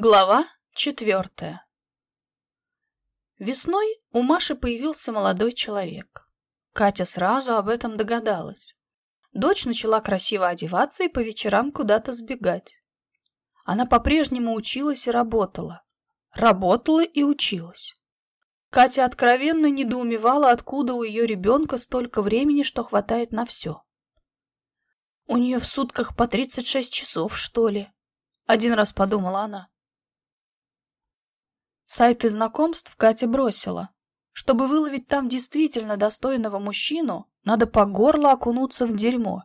Глава четвертая Весной у Маши появился молодой человек. Катя сразу об этом догадалась. Дочь начала красиво одеваться и по вечерам куда-то сбегать. Она по-прежнему училась и работала. Работала и училась. Катя откровенно недоумевала, откуда у ее ребенка столько времени, что хватает на все. У нее в сутках по 36 часов, что ли? Один раз подумала она. Сайты знакомств Катя бросила. Чтобы выловить там действительно достойного мужчину, надо по горло окунуться в дерьмо.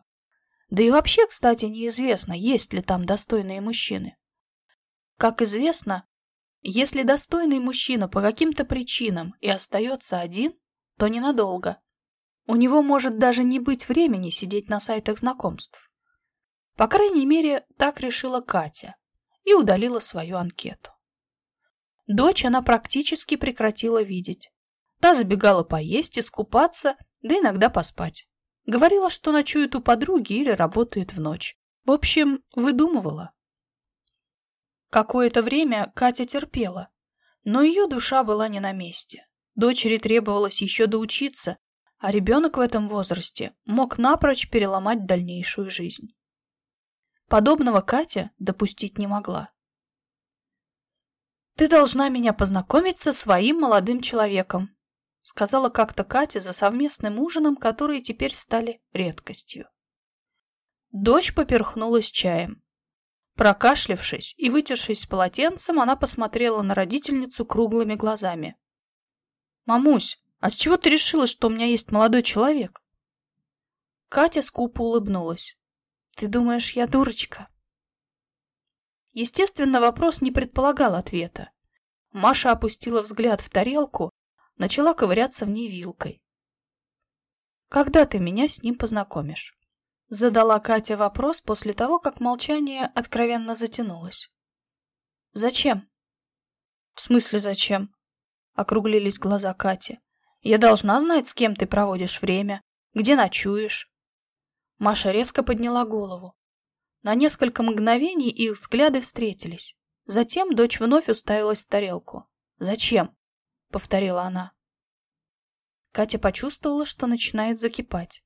Да и вообще, кстати, неизвестно, есть ли там достойные мужчины. Как известно, если достойный мужчина по каким-то причинам и остается один, то ненадолго. У него может даже не быть времени сидеть на сайтах знакомств. По крайней мере, так решила Катя и удалила свою анкету. Дочь она практически прекратила видеть. Та забегала поесть, искупаться, да иногда поспать. Говорила, что ночует у подруги или работает в ночь. В общем, выдумывала. Какое-то время Катя терпела, но ее душа была не на месте. Дочери требовалось еще доучиться, а ребенок в этом возрасте мог напрочь переломать дальнейшую жизнь. Подобного Катя допустить не могла. «Ты должна меня познакомить со своим молодым человеком», сказала как-то Катя за совместным ужином, которые теперь стали редкостью. Дочь поперхнулась чаем. Прокашлявшись и вытершись полотенцем, она посмотрела на родительницу круглыми глазами. «Мамусь, а с чего ты решила, что у меня есть молодой человек?» Катя скупо улыбнулась. «Ты думаешь, я дурочка?» Естественно, вопрос не предполагал ответа. Маша опустила взгляд в тарелку, начала ковыряться в ней вилкой. «Когда ты меня с ним познакомишь?» Задала Катя вопрос после того, как молчание откровенно затянулось. «Зачем?» «В смысле зачем?» Округлились глаза Кати. «Я должна знать, с кем ты проводишь время, где ночуешь». Маша резко подняла голову. На несколько мгновений их взгляды встретились. Затем дочь вновь уставилась в тарелку. «Зачем?» — повторила она. Катя почувствовала, что начинает закипать.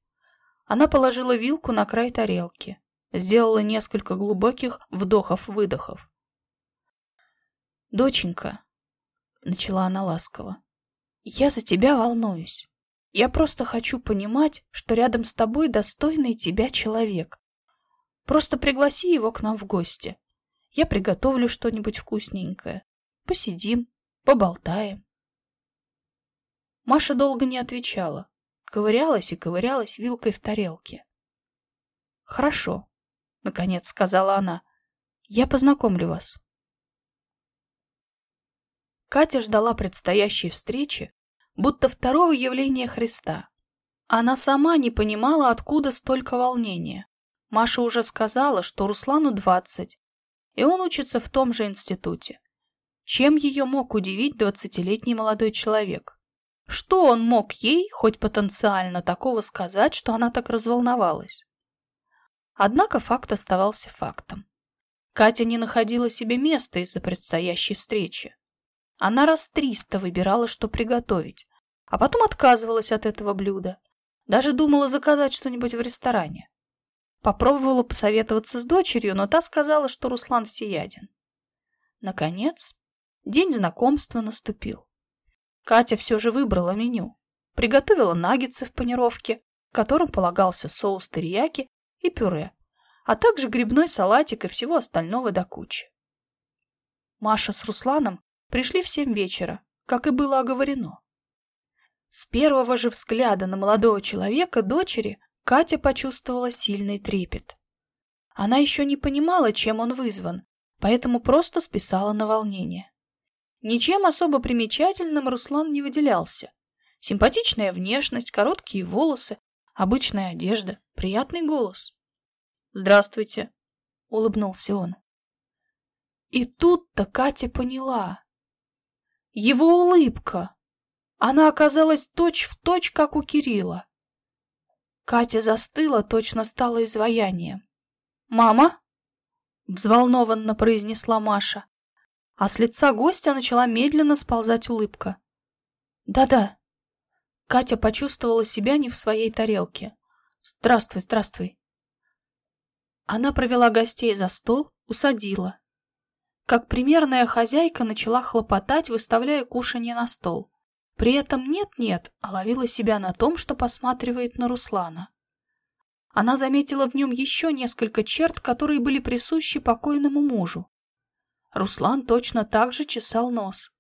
Она положила вилку на край тарелки, сделала несколько глубоких вдохов-выдохов. «Доченька», — начала она ласково, — «я за тебя волнуюсь. Я просто хочу понимать, что рядом с тобой достойный тебя человек, Просто пригласи его к нам в гости. Я приготовлю что-нибудь вкусненькое. Посидим, поболтаем. Маша долго не отвечала. Ковырялась и ковырялась вилкой в тарелке. «Хорошо», — наконец сказала она. «Я познакомлю вас». Катя ждала предстоящей встречи, будто второго явления Христа. Она сама не понимала, откуда столько волнения. Маша уже сказала, что Руслану 20, и он учится в том же институте. Чем ее мог удивить двадцатилетний молодой человек? Что он мог ей, хоть потенциально, такого сказать, что она так разволновалась? Однако факт оставался фактом. Катя не находила себе места из-за предстоящей встречи. Она раз триста выбирала, что приготовить, а потом отказывалась от этого блюда. Даже думала заказать что-нибудь в ресторане. Попробовала посоветоваться с дочерью, но та сказала, что Руслан всеяден. Наконец, день знакомства наступил. Катя все же выбрала меню. Приготовила наггетсы в панировке, которым полагался соус терияки и пюре, а также грибной салатик и всего остального до кучи. Маша с Русланом пришли в семь вечера, как и было оговорено. С первого же взгляда на молодого человека дочери Катя почувствовала сильный трепет. Она еще не понимала, чем он вызван, поэтому просто списала на волнение. Ничем особо примечательным Руслан не выделялся. Симпатичная внешность, короткие волосы, обычная одежда, приятный голос. «Здравствуйте», — улыбнулся он. И тут-то Катя поняла. Его улыбка. Она оказалась точь-в-точь, точь, как у Кирилла. Катя застыла, точно стала изваянием. «Мама?» — взволнованно произнесла Маша. а с лица гостя начала медленно сползать улыбка. «Да-да». Катя почувствовала себя не в своей тарелке. «Здравствуй, здравствуй». Она провела гостей за стол, усадила. Как примерная хозяйка начала хлопотать, выставляя кушанье на стол. При этом нет-нет, а ловила себя на том, что посматривает на Руслана. Она заметила в нем еще несколько черт, которые были присущи покойному мужу. Руслан точно так же чесал нос.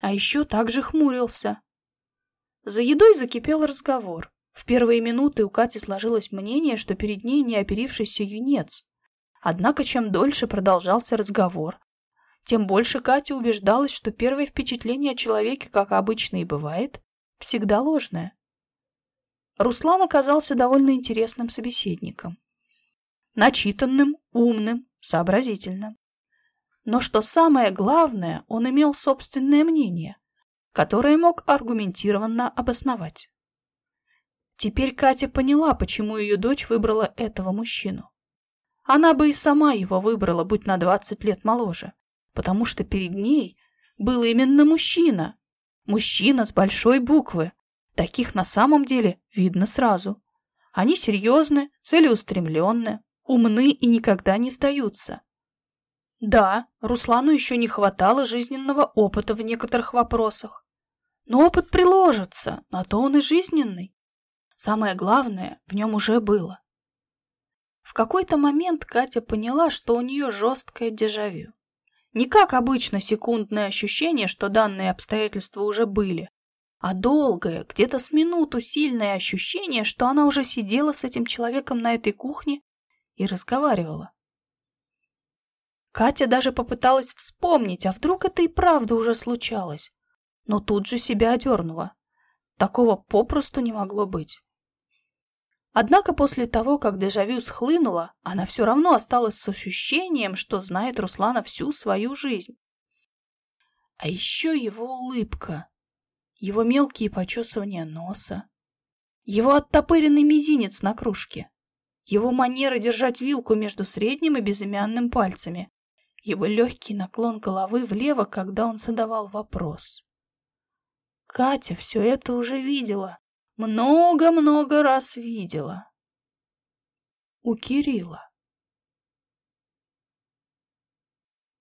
А еще так же хмурился. За едой закипел разговор. В первые минуты у Кати сложилось мнение, что перед ней не оперившийся юнец. Однако, чем дольше продолжался разговор, тем больше Катя убеждалась, что первое впечатление о человеке, как обычно и бывает, всегда ложное. Руслан оказался довольно интересным собеседником. Начитанным, умным, сообразительным. Но что самое главное, он имел собственное мнение, которое мог аргументированно обосновать. Теперь Катя поняла, почему ее дочь выбрала этого мужчину. Она бы и сама его выбрала, будь на 20 лет моложе, потому что перед ней был именно мужчина. Мужчина с большой буквы. Таких на самом деле видно сразу. Они серьезны, целеустремленны, умны и никогда не сдаются. Да, Руслану еще не хватало жизненного опыта в некоторых вопросах. Но опыт приложится, на то он и жизненный. Самое главное в нем уже было. В какой-то момент Катя поняла, что у нее жесткое дежавю. Не как обычно секундное ощущение, что данные обстоятельства уже были, а долгое, где-то с минуту сильное ощущение, что она уже сидела с этим человеком на этой кухне и разговаривала. Катя даже попыталась вспомнить, а вдруг это и правда уже случалось, но тут же себя одернула. Такого попросту не могло быть. Однако после того, как дежавю схлынуло, она все равно осталась с ощущением, что знает Руслана всю свою жизнь. А еще его улыбка, его мелкие почесывания носа, его оттопыренный мизинец на кружке, его манера держать вилку между средним и безымянным пальцами, его легкий наклон головы влево, когда он задавал вопрос. Катя все это уже видела, много-много раз видела. У Кирилла.